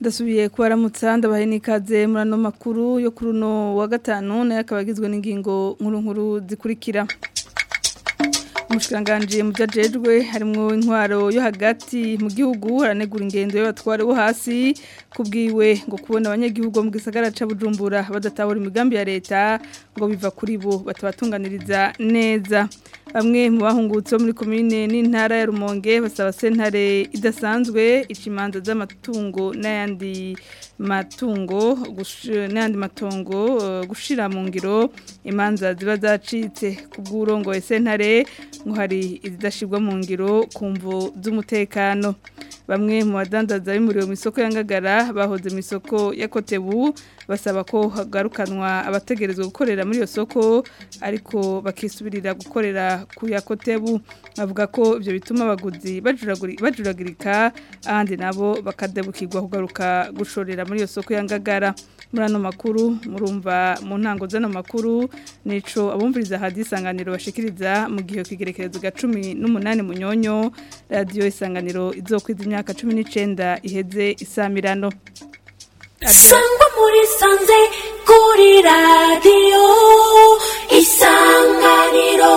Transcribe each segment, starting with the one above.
ndasubiye kubaramutsa ndabahe n'ikaze muri makuru yo kuri wa gatanu nayo akaba agizwe n'ingingo nkuru nkuru zikurikira umushikiranganji mu byo harimo intwaro yo hagati mu gihugu haranegura ingendo y'abatware bo hasi kubwiwe ngo kubona abanyagihugu mu gisagara ca Bujumbura badatahura imigambi ya leta ngo biva kuri bo batabatunganiriza neza bamwe mu bahungutse muri komine n'intara ya Rumonge basaba sentare idasanzwe ikimanza z'amatungo n'ayandi matungo n'ayandi matongo eh, gushira mu ngiro imanza ziba zacitse kubw'urongoye sentare ngo hari izidashibwa mu ngiro ku mvu z'umutekano bamwe mu badandaza bimuriwe Misoko Yangagara bahoze mu isoko ya kotebu basaba ko hagarukanwa abategerezwa gukorera muri iyo soko ariko bakisubirira gukorera ku ya kotebu bavuga ko ibyo bituma abaguzi bajuragurika ahandi nabo bakadabukirwa kugaruka gushorera muri iyo soko ya muri makuru murumva mu ntango z'ano makuru nico abumviriza hadi isanganiro bashikiriza mu gihe kigerekerezo ga cumi n'umunani munyonyo radiyo isanganiro izokwiza imyaka cumi n'icyenda iheze isamirano sangwa muri sanze kuri radiyo isanganiro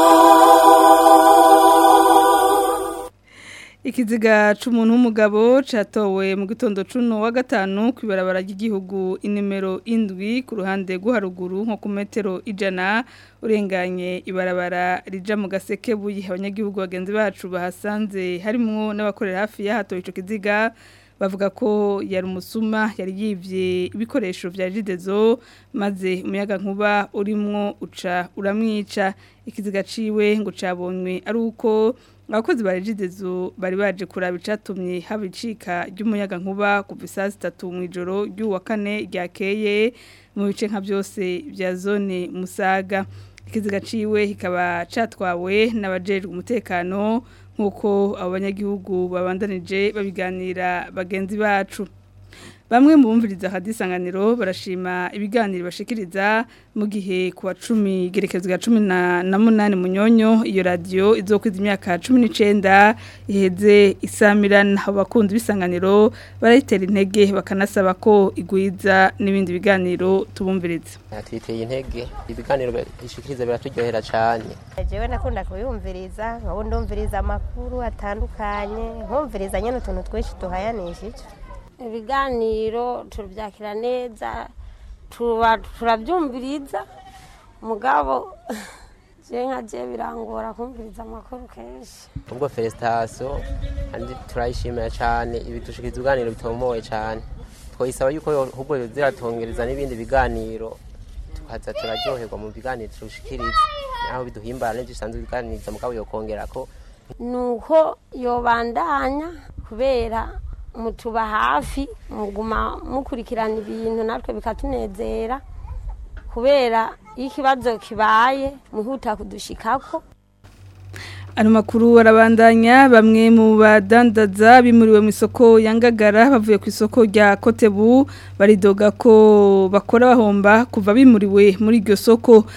ikiziga c'umuntu w'umugabo chatowe mu gitondo cuno wa gatanu kwibarabara ry'igihugu inimero indwi ku ruhande rw'uharuguru nko ku metero ijana urenganye ibarabara rija mu gasekebuye abanyagihugu bagenzi bacu bahasanze harimwo n'abakorera hafi ya y'ahatowe ico kiziga bavuga ko yari umusuma yari yibye ibikoresho bya jidezo maze umuyaga nkuba urimwo uca uramwica ikiziga ciwe ngo cabonywe ari uko abakozi ba regidezo bari baje kuraba icatumye haba icika ry'umuyaga nkuba kuva isaha zitatu mu ijoro ry'uwa kane ryakeye mu bice nka byose bya zone musaga ikiziga hikaba chatwawe catwawe umutekano nk'uko abanyagihugu banyagihugu babandanije babiganira bagenzi bacu bamwe mu bumviriza ahadisanganiro barashima ibiganiro bashikiriza mu gihe kuwa wa cumi igerekezo rya cumi na munani munyonyo iyo radio izokwiza imyaka cumi n'icyenda iheze isamirana abakunzi b'isanganiro barayitera intege bakanasaba ko igwiza n'ibindi biganiro tubumviriza twiteye intege ibiganiro bishikiriza biraturyohera cyane jewe nakunda kubiyumviriza nkabunda umviriza amakuru atandukanye nkumviriza nyine utuntu twinshi tuhayanishije ibiganiro tubyakira neza turabyumviriza mugabo nka je birangora kumviriza amakuru kenshi ubwo feresitasiyo kandi turayishimira cyane ibidushikiriza ibiganiro bitomoye cyane twayisaba yuko ahubwo ziratongereza n'ibindi biganiro tukaza turaryoherwa mu biganiro turushikiriza naho biduhimbara n'ibyo bisanzwe biganiriza mugabo yokongera ko ni uko yobandanya kubera mutuba hafi muguma mukurikirana ibintu natwe bikatunezera kubera iyo ikibazo kibaye muhuta kudushikako Ano makuru arabandanya bamwe mu badandaza bimuriwe mu isoko ya bavuye ku isoko rya Kotebu baridoga ko bakora bahomba kuva bimuriwe muri iryo soko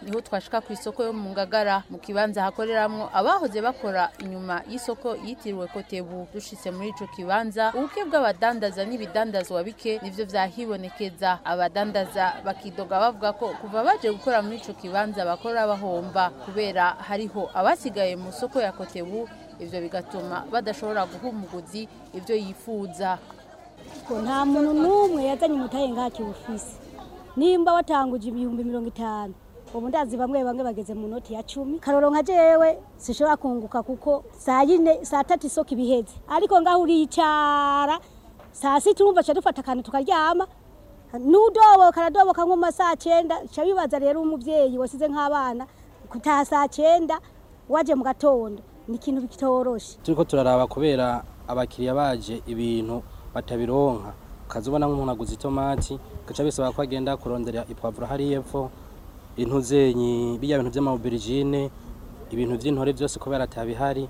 twashika ku isoko yo mu ngagara mu kibanza hakoreramo abahoze bakora inyuma y'isoko yitiriwe kotebu dushitse muri ico kibanza ubuke bw'abadandaza n'ibidandazwa bike nivyo vyahibonekeza abadandaza bakidoga bavuga ko kuva baje gukora muri ico kibanza bakora bahomba kubera hariho abasigaye mu soko ya kotebu ibyo bigatuma badashobora guha umuguzi ibyo yifuza nta muntu n'umwe yazanye umutahe nkaki bufise nimba watanguje ibihumbi mirongo itanu ubu ndazi bamwe bamwe bageze mu noti ya cumi karoro nka jewe sinshobora kunguka kuko saa yine saa tatu isoko ibiheze ariko ngaho uricara saa sita urumva ca dufata akantu tukaryama nudoboka aradoboka nko mu masaa cyenda ca bibaza rero umubyeyi wasize nk'abana kutaha saa cyenda waje mu gatondo ni ikintu kitoroshye turiko turaraba kubera abakiriya baje ibintu batabironka ukazibona nk'umuntu aguze itomati gaca bisaba ko agenda kurondera ipavuro hariya epfo intuzenyi bijya bintu by'amabirigine ibintu by'intore byose kubera atabihari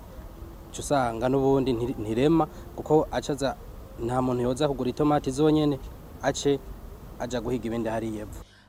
uca usanga n'ubundi ntirema kuko acaza nta muntu yoza kugura itomati zonyene ace ajya guhiga ibindi hariya epfo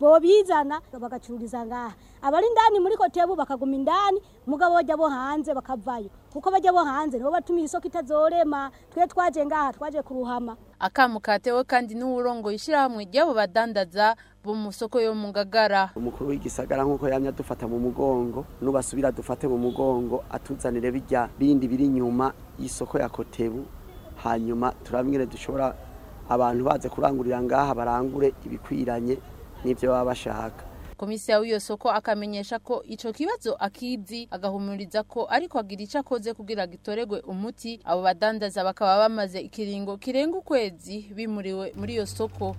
bo bobizana bagacururiza ngaha abari indani muri kotebu bakaguma indani mugabo bajya bo hanze bakavayo kuko bajya bo hanze nibo batumiye isoko itazorema twe twaje ngaha twaje kuruhama akamukate we kandi n'uwurongo ishyirahamwe ry'abo badandaza bo mu soko yo mu ngagara umukuru w'igisagara nk'uko yamye adufata mu mugongo nubasubira dufate mu mugongo atuzanire bijya bindi biri inyuma y'isoko ya kotebu hanyuma turambwire dushobora abantu baze kurangurira ngaha barangure ibikwiranye n'ibyo baba bashaka komisiyo w'iyo soko akamenyesha ko icyo kibazo akizi agahumuriza ko ariko agira ico akoze kugira gitoregwe umuti abo badandaza bakaba bamaze ikiringo kirenga ukwezi bimuriwe muri iyo soko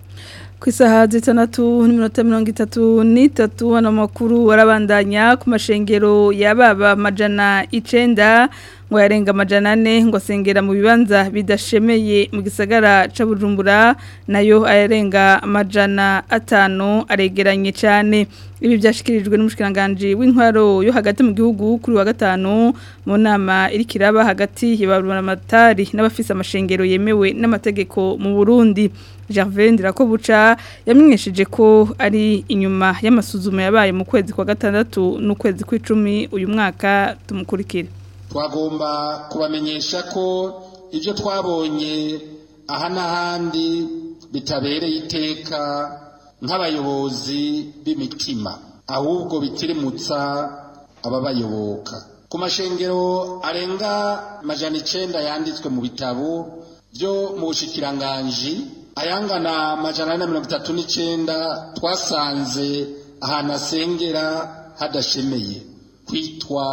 ku isaha zitandatu n'iminota mirongo itatu n'itatu hano amakuru arabandanya ku mashengero y'ababa majana icyenda ngo yarenga amajana ane ngo asengera mu bibanza bidashemeye mu gisagara ca bujumbura nayo ayarenga amajana atanu aregeranye cyane ibi byashyikirijwe n'umushikiranganji w'intwaro yo hagati mu gihugu kuri wa gatanu mu nama iri kiraba hagati y'abamatari n'abafise amashengero yemewe n'amategeko mu burundi Gervain Ndirakobuca yamenyesheje ko ari inyuma y'amasuzuma yabaye mu kwezi kwa gatandatu n'ukwezi kw'icumi uyu mwaka tumukurikire twagomba kubamenyesha ko ibyo twabonye aha n'ahandi bitabereye iteka nk'abayobozi b'imitima ahubwo bitirimutsa ababayoboka ku mashengero arenga majana icenda yanditswe mu bitabo byo mu bushikiranganji ayangana majana ane na mirongo itatu n'icenda twasanze ahantu asengera hadashemeye kwitwa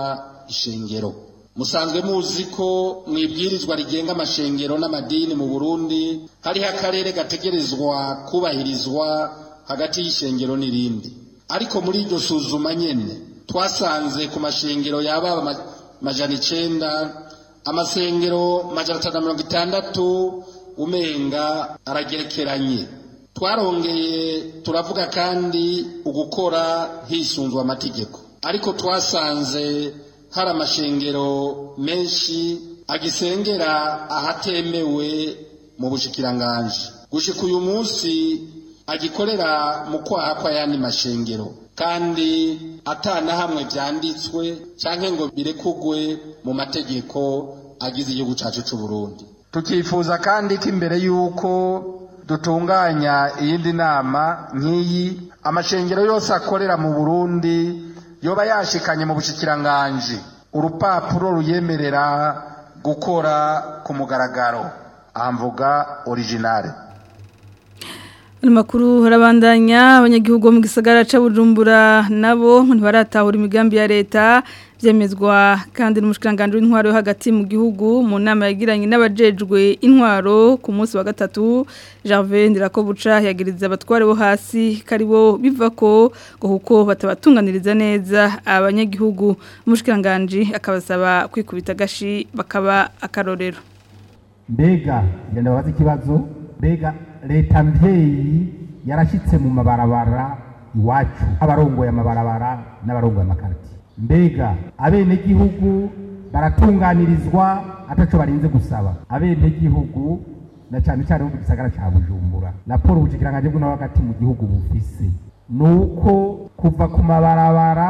ishengero musanzwe muzi ko mu ibwirizwa rigenga amashengero n'amadini mu burundi hariho akarere gategerezwa kubahirizwa hagati y'ishengero n'irindi ariko muri iryo suzuma nyine twasanze ku mashengero yaba amajana icenda amasengero majana atanu na mirongo itandatu umenga aragerekeranye twarongeye turavuga kandi ugukora hisunzwe amategeko ariko twasanze hari amashengero menshi agisengera ahatemewe mu bushikiranganji gushika uyu munsi agikorera mu kwaha kw'ayandi mashengero kandi atana hamwe vyanditswe canke ngo birekugwe mu mategeko agize igihugu cacu Burundi. tukifuza kandi ko imbere y'uko dutunganya iyindi nama nk'iyi amashengero yose akorera mu burundi yoba yashikanye mu bushikiranganji urupapuro ruyemerera gukora ku mugaragaro amvuga originale Amakuru harabandanya abanyagihugu mu gisagara ca Bujumbura nabo ntibaratahura imigambi ya leta byemezwa kandi n'umushikanganje w'intwaro yo hagati mu gihugu mu nama yagiranye n'abajejwe intwaro ku munsi wa gatatu Gervais Ndirakobuca yagiriza abatware bo hasi karibo bivako ngo kuko batabatunganiriza neza abanyagihugu umushikanganje akabasaba kwikubita gashi bakaba akarorero Mbega ngenda babaza ikibazo mbega leta mbyeyi yarashyitse mu mabarabara iwacu abarongoye amabarabara n'abarongoye amakariti mbega abenegihugu baratunganirizwa ataco barinze gusaba abenegihugu na cyane cyane mu gisagara cya bujumbura raporo ubushikiranganje bw'ino hagati mu gihugu bufise ni uko kuva ku mabarabara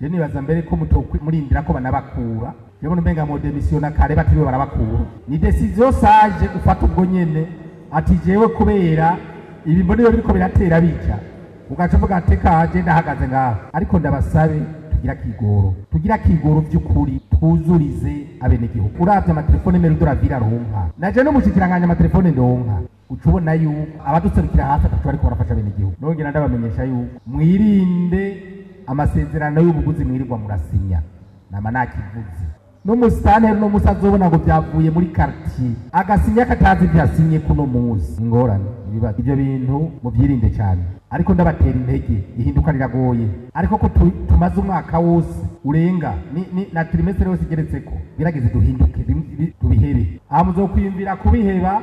rero nibaza mbere ko murindira ko banabakura rero mbenga mu demisiyona kare batiriwe barabakura ni desiziyo saje ufata ubwo nyene ati jewe kubera ibi mbona biriko biratera bica ugaca uvuga ateka je ndahagaze ngaho ariko ndabasabe tugira kigoro tugira kigoro by’ukuri twuzurize abenegihugu uravye amatelefone mero duravira ronka naje no mushikiranganya amatelefone ndonka uca ubona yuko abaduserukira hafi atatu bariko barafasha abenegihugu nongera ndabamenyesha yuko mwirinde amasezerano y'ubuguzi mwirirwa murasinya nama nakivuze n'umusitani n'umusazi ubona ngo byavuye muri karitiye agasinya katazi ibyo yasinye kuno munsi ingorane ibibazo ibyo bintu mubyirinde cyane ariko ndabatera intege ihinduka riragoye ariko ko tumaze umwaka wose urenga na trimestre yose igeretse ko gerageze duhinduke tubihebe aha muzokwiyumvira kubiheba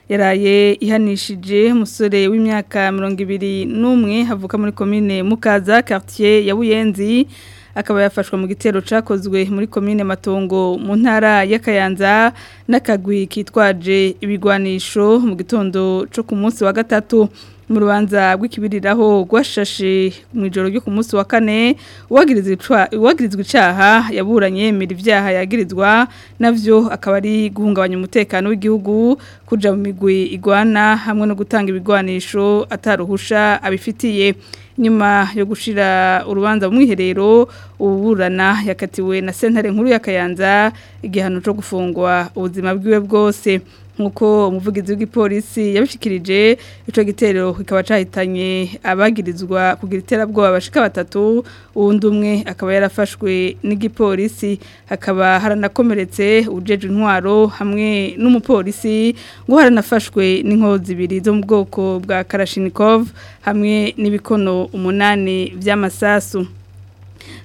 yaraye ihanishije umusore w'imyaka 21 havuka muri commune Mukaza quartier ya Buyenzi akaba yafashwe mu gitero cakozwe muri commune Matongo mu ntara ya Kayanza n'akagwi kitwaje ibigwanisho mu gitondo co ku munsi wa gatatu mu rubanza rw'ikibiriraho mu ijoro ryo ku munsi wa kane uwagirizwa icaha yaburanye yemera ibyaha yagirizwa navyo akaba ari guhungabanya umutekano w'igihugu kuja mu migwi igwana hamwe no gutanga ibigwanisho ataruhusha abifitiye nyuma yo gushira urubanza mu mwiherero uburana yakatiwe na sentare nkuru ya Kayanza igihano cyo gufungwa ubuzima bwiwe bwose nk'uko umuvugizi w'igipolisi yabishikirije icyo gitero kikaba cahitanye abagirizwa kugira iterabwoba bashika batatu uwundi umwe akaba yarafashwe n'igipolisi hakaba haranakomeretse ujeje intwaro hamwe n'umupolisi ngo haranafashwe n'inkozi ibiri zo mu bwoko bwa karashinikov hamwe n'ibikono umunani by'amasasu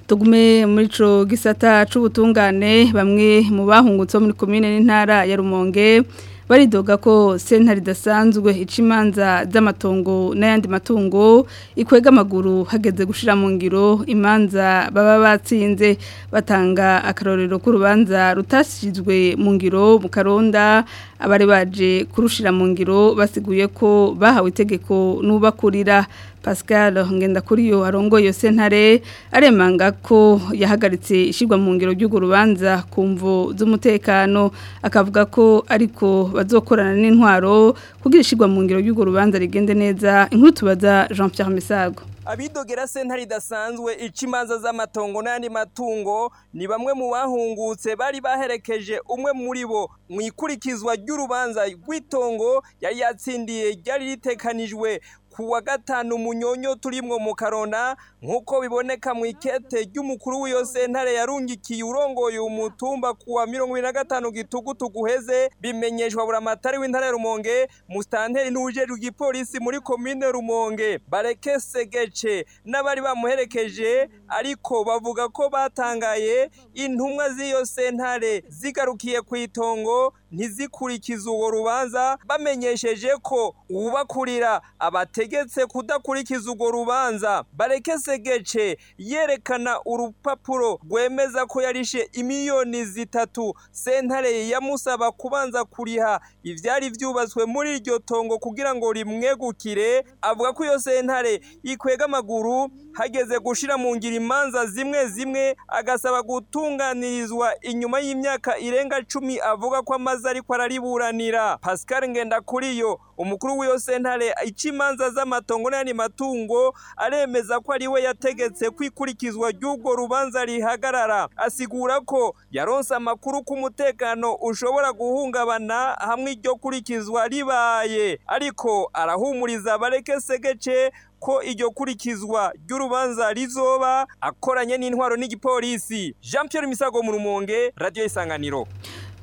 tugume muri ico gisata c'ubutungane bamwe mu bahungutse muri komine n'intara ya Rumonge baridoga ko sentare idasanzwe ica imanza z'amatongo n'ayandi matungo ikwega amaguru hageze gushyira mu ngiro imanza baba batsinze batanga akarorero k'urubanza rutashyizwe mu ngiro mu karonda abari baje kurushyira mu ngiro basiguye ko bahawe itegeko n'ubakurira Pascal ngenda kuri yo arongoye sentare aremanga ko yahagaritse ishirwa mu ngero ry'ugo rubanza kumvo z'umutekano akavuga ko ariko bazokorana n'intwaro kugira ishirwa mu ngero y'ugo rubanza rigende neza inkuru tubaza Jean Pierre Misago abidogera sentare idasanzwe ica imanza z'amatongo n'andi matungo ni bamwe mu bahungutse bari baherekeje umwe muri bo mu ikurikizwa ry'urubanza rw'itongo yari yatsindiye ryari ritekanijwe ku wa gatanu munyonyo turimwo mu karona nk'uko biboneka mu ikete ry'umukuru w'iyo sentare yarungikiye urongoye umutumba ku wa mirongo ibiri na gatanu gitugutu guheze bimenyeshwa buri amatari w'intare rumonge musitanteri n'uwujejwe igipolisi muri komine rumonge bareke segece n'abari bamuherekeje ariko bavuga ko batangaye intumwa z'iyo sentare zigarukiye ku itongo ntizikurikize uwo rubanza bamenyesheje ko ubakurira abategetse kudakurikiza urwo rubanza bareke segece yerekana urupapuro rwemeza ko yarishe imiliyoni zitatu sentare yamusaba kubanza kuriha ibyari byubatswe muri iryo tongo kugira ngo rimwegukire avuga ko iyo sentare yikwega amaguru hageze gushira mu ngiro imanza zimwe zimwe agasaba gutunganirizwa inyuma y'imyaka irenga cumi avuga ko amaze ariko arariburanira pascal kuri yo umukuru w'iyo sentare ica imanza z'amatongo n'ayandi matungo aremeza ko ari we yategetse ko ikurikizwa ry'ubwo rubanza rihagarara asigura ko yaronse amakuru ko umutekano ushobora guhungabana hamwe iryo kurikizwa ribaye ariko arahumuriza bareke segece ko iryo kurikizwa ry'urubanza rizoba akoranye n'intwaro n'igipolisi jean Pierre misago mu rumonge radiyo isanganiro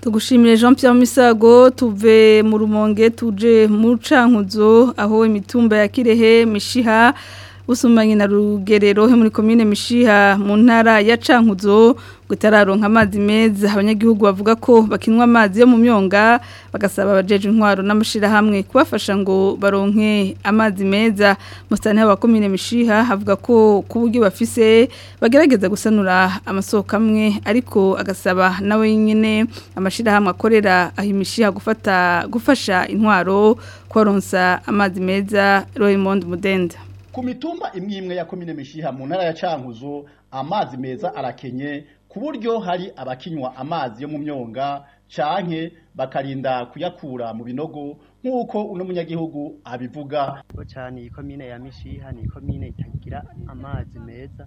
tugushimire jean Pierre misago tuve mu rumonge tuje mu cankuzo aho imitumba ya kirehe mishiha busumbanye na rugerero muri komine mishiha mu ntara ya cankuzo ngo itararonka amazi meza abanyagihugu bavuga ko bakinwa amazi yo mu myonga bagasaba abajeje intwaro n'amashyirahamwe kubafasha ngo baronke amazi meza musitani wa komine mishiha havuga ko ku buryo bafise bagerageza gusanura amasoko amwe ariko agasaba nawe nyine amashyirahamwe akorera ahimishiha gufata gufasha intwaro kubaronsa amazi meza royimonde mudenda ku mitumba imwe imwe ya komine mishiha mu ntara ya cankuzo amazi meza arakenye ku buryo hari abakinywa amazi yo mu myonga canke bakarinda kuyakura mu binogo nk'uko uno munyagihugu abivuga cyane iyi komine ya mishiha ni komine itagira amazi meza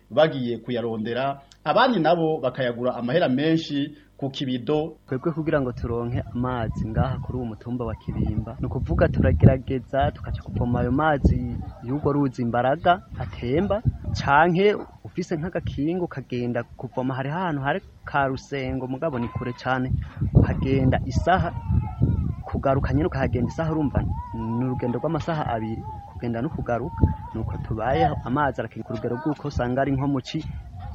bagiye kuyarondera abandi nabo bakayagura amahera menshi ku kibido twebwe kugira ngo turonke amazi ngaha kuri uwo mutumba wa Kirimba ni ukuvuga turagerageza tukaca kuvoma ayo mazi y'urwo ruzi imbaraga atemba canke ufise nk'agakingo ukagenda kuvoma hari ahantu hari ka rusengo mugabo ni kure cyane ukagenda isaha kugaruka nyine ukahagenda isaha urumva ni urugendo rw'amasaha abiri kugenda no kugaruka nuko tubayeho amazi arakeneye ku rugero rw'uko usanga ari nko mu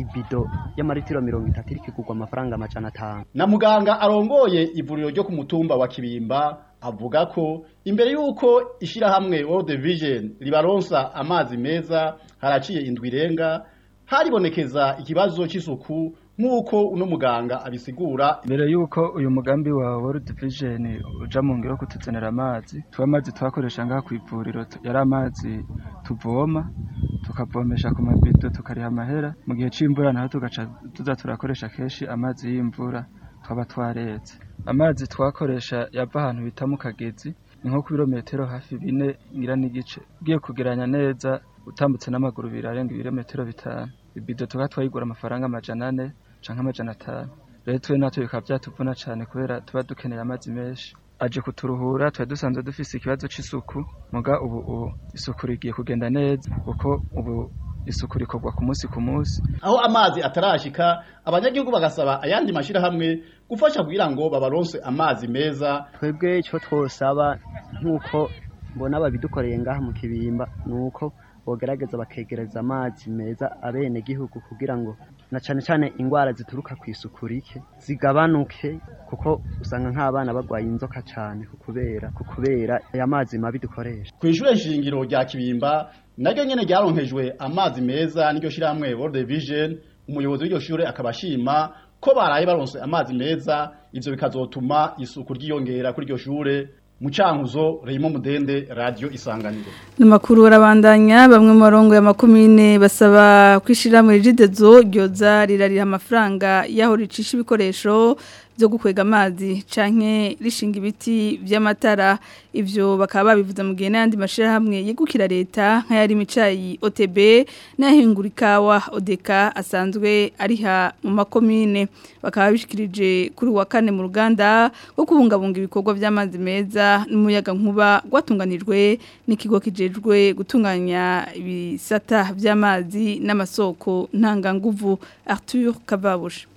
ibido y'amaritiro mirongo itatu iri kugwa amafaranga amajana atanu na muganga arongoye ivuriro ryo ku mutumba wa kibimba avuga ko imbere y'uko ishyirahamwe world vision ribaronsa amazi meza haraciye indwi irenga haribonekeza ikibazo cy'isuku nk'uko uno muganga abisigura mbere y'uko uyu mugambi wa world vision uja mu ngiro kutuzanira amazi tuba amazi twakoresha ngaha ku ivuriro yari amazi tuvoma tukavomesha ku mabido tukariha amahera mu gihe c'imvura naho tugaca tuza turakoresha kenshi amazi y'imvura twaba twaretse amazi twakoresha yava ahantu bita mu kagezi ni nko ku birometero hafi bine ngira n'igice ugiye kugeranya neza utambutse n'amaguru birarenga ibirometero bitanu ibido tukaba twayigura amafaranga amajana ane canke amajana atanu rero twe natwe bikaba byatuvuna cyane kubera tuba dukeneye amazi menshi aje kuturuhura twari dusanzwe dufise ikibazo cy’isuku muga ubu ubu isuku rigiye kugenda neza kuko ubu isuku rikorwa ku munsi ku munsi aho amazi atarashika abanyagihugu bagasaba ayandi mashirahamwe gufasha kugira ngo babaronse amazi meza twebwe ico twosaba nk'uko mbona babidukoreye ngaha mu kibimba ni uko bogerageza bakegereza amazi meza abenegihugu kugira ngo na cyane cyane indwara zituruka ku isuku rike zigabanuke kuko usanga nk'abana barwaye inzoka cyane kubera kubera aya mazi mabi dukoresha ku ishure shingiro rya kibimba naryo nyene ryaronkejwe amazi meza n'iryo shyirahamwe World Vision umuyobozi w'iryo shure akabashima ko baraye baronse amazi meza ivyo bikazotuma isuku ryiyongera kuri iryo shure mucankuzo reyimo mudende radiyo isanganiro amakuru barabandanya bamwe mu marongo ya makumyabiri basaba kwishyira muri jidezo ryoza rirarira amafaranga y'aho ricisha ibikoresho zo gukwega amazi canke rishinga ibiti by'amatara ivyo bakaba babivuza mu gihe n'andi mashira hamwe yegukira leta nka yari micayi OTB n'ahingurikawa odeka asanzwe ariha mu makomine bakaba bishikirije kuri wa kane mu ruganda rwo kubungabunga ibikorwa by'amazi meza n'umuyaga nkuba gwatunganijwe n'ikigo kijejwe gutunganya ibisata by'amazi n'amasoko ntanga nguvu Arthur Kavabush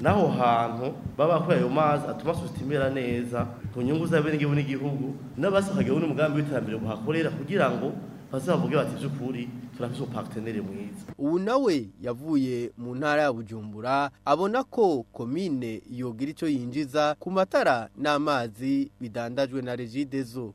n'aho hantu baba bakora ayo mazi atuma sosiyete imera neza ku nyungu z'abenegihugu n'igihugu n'abasohokagaho n'umugambi w'iterambere buhakorera kugira ngo bazavuge bati by'ukuri turafise partenaire mwiza ubu nawe yavuye mu ntara ya Bujumbura abona ko komine yogira ico yinjiza ku matara n'amazi bidandajwe na Regidezo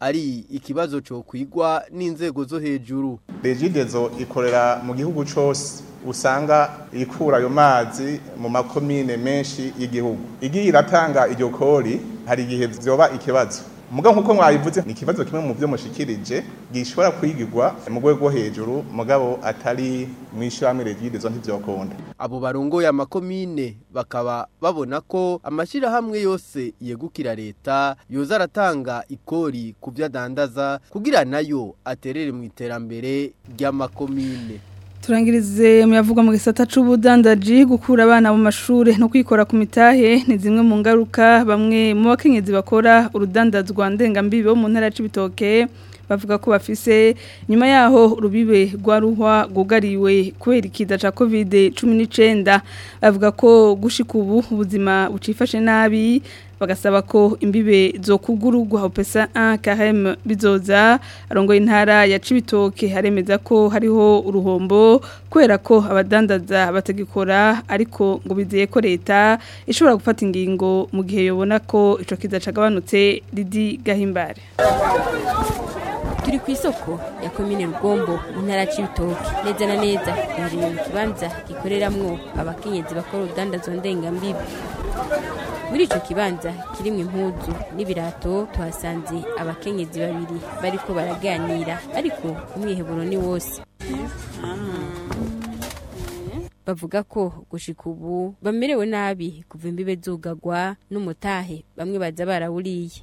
ari ikibazo cyo kwigwa n'inzego zo hejuru regidezo ikorera mu gihugu cose usanga ikura ayo mazi mu makomine menshi y'igihugu igiye iratanga iryo kori hari igihe byoba ikibazo muga nkuko mwabivuze ni ikibazo kimwe mu byo mushikirije gishobora kwigirwa mu rwego rwo hejuru mugabo atari mu ishyirahamwe regirizo ntibyakunda abo barongoye amakomine bakaba babona ko amashyirahamwe yose yegukira leta yoza aratanga ikori ku byo adandaza kugira nayo aterere mu iterambere ry'amakomine turangirize muyavuga mu gisata c'ubudandaji gukura abana mu mashuri no kwikora ku mitahe ni zimwe mu ngaruka bamwe mu bakenyezi bakora urudandazwa ndengambibi bo mu ntara y'Ibitoke bavuga ko bafise nyuma yaho rubibe rwa ruhwa rwugariwe kubera ikiza cya cumi n'icyenda bavuga ko gushika ubu ubuzima bucifashe nabi bagasaba ko imbibe zo kugurugwa opesa 1 careme bizoza arongo intara ya cibitoke haremeza ko hariho uruhombo kwera ko abadandaza batagikora ariko ngo bizeye ko leta ishobora gufata ingingo mu gihe yobona ko ico kiza cagabanutse didi gahimbare turi ku isoko ya komine rugombo mu ntara y'ibitoki neza na neza imirimo mu kibanza gikoreramwo abakenyezi bakora uruganda zondengambibi muri icyo kibanza kirimo impuzu n'ibirato tuhasanze abakenyezi babiri bariko baraganira ariko umwiheburo ni wose ah. bavuga ko gushika ubu bamerewe nabi kuva imbibe zugagwa n'umutahe bamwe baza barawuriye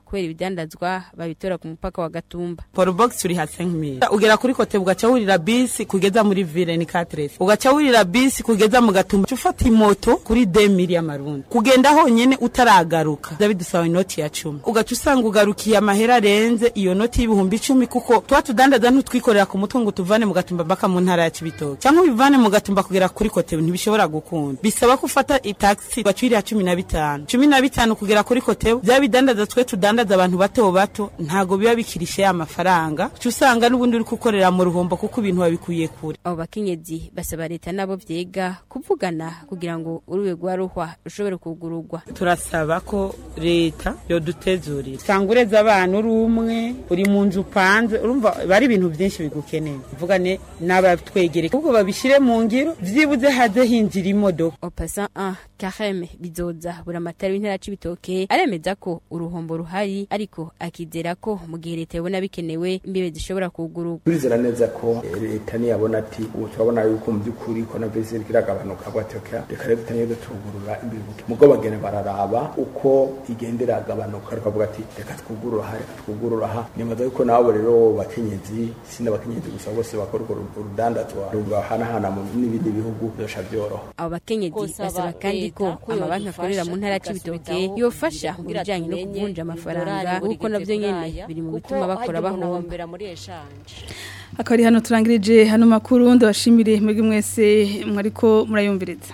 kubera ibidandazwa babitora ku mupaka wa gatumba porubogisi uri hasi nk'imiri ugera kuri kote ugaca wurira bisi kugeza muri vire ni kateresi ugaca wurira bisi kugeza mu gatumba ufata imoto kuri demi miliyoni amarundi kugenda honyine utaragaruka ndabidusaba inoti ya cumi ugaca usanga ugarukiye amahera arenze iyo noti y'ibihumbi icumi kuko tuba tudandaza ntutwikorera ku mutwe ngo tuvane mu gatumba mpaka mu ntara ya kibitoki cyangwa ubivane mu gatumba kugera kuri kotebu ntibishobora gukunda bisaba ko ufata itagisi ugacira cumi na bitanu cumi na bitanu kugera kuri kote byaba bidandaza twe tudandaza abantu bato bato ntabwo biba bikirishe ya mafaranga uca usanga n'ubundi uri gukorera mu ruhombo kuko ibintu babikuye kure abo bakenyezi basaba leta nabo byiga kuvugana kugira ngo urwego ushobora kugurugwa turasaba ko leta yodutezurira usanga ureze abana uri umwe uri mu nzu upanze urumva bari ibintu byinshi bigukeneye mvugane n'abatwegereye ahubwo babishyire mu ngiro byibuze hajye hinjira imodoka opasa a Kareme bizoza buramatari w'intara c'ibitoke aremeza ko uruhombo ruhari ariko akizera ko mu gihe leta yabona bikenewe imbibe zishobora kugururwa turizera neza ko eh, leta ni ati ubu turabona yuko mu by'ukuri coronavirus iragabanuka gwatika reka leta niyo tugurura imbibe mugo bagene bararaba uko igendera agabanuka ariko avuga ati reka twugurura ha reka twugurura ha nimaze yuko nabo rero bakenyezi sinda bakenyezi gusa bose bakora urwo rudandazwa rugahana mu n'ibindi bihugu byosha byoroha abo bakenyezi basaba kandi by'umwihariko amabanki akorera mu ntara ya Cibitoke yofasha mu bijyanye no kuvunja amafaranga kuko nabyo nyene biri mu bituma bakora bahomba akaba ari hano turangirije hano makuru ndabashimire mwebwe mwese mwariko murayumviriza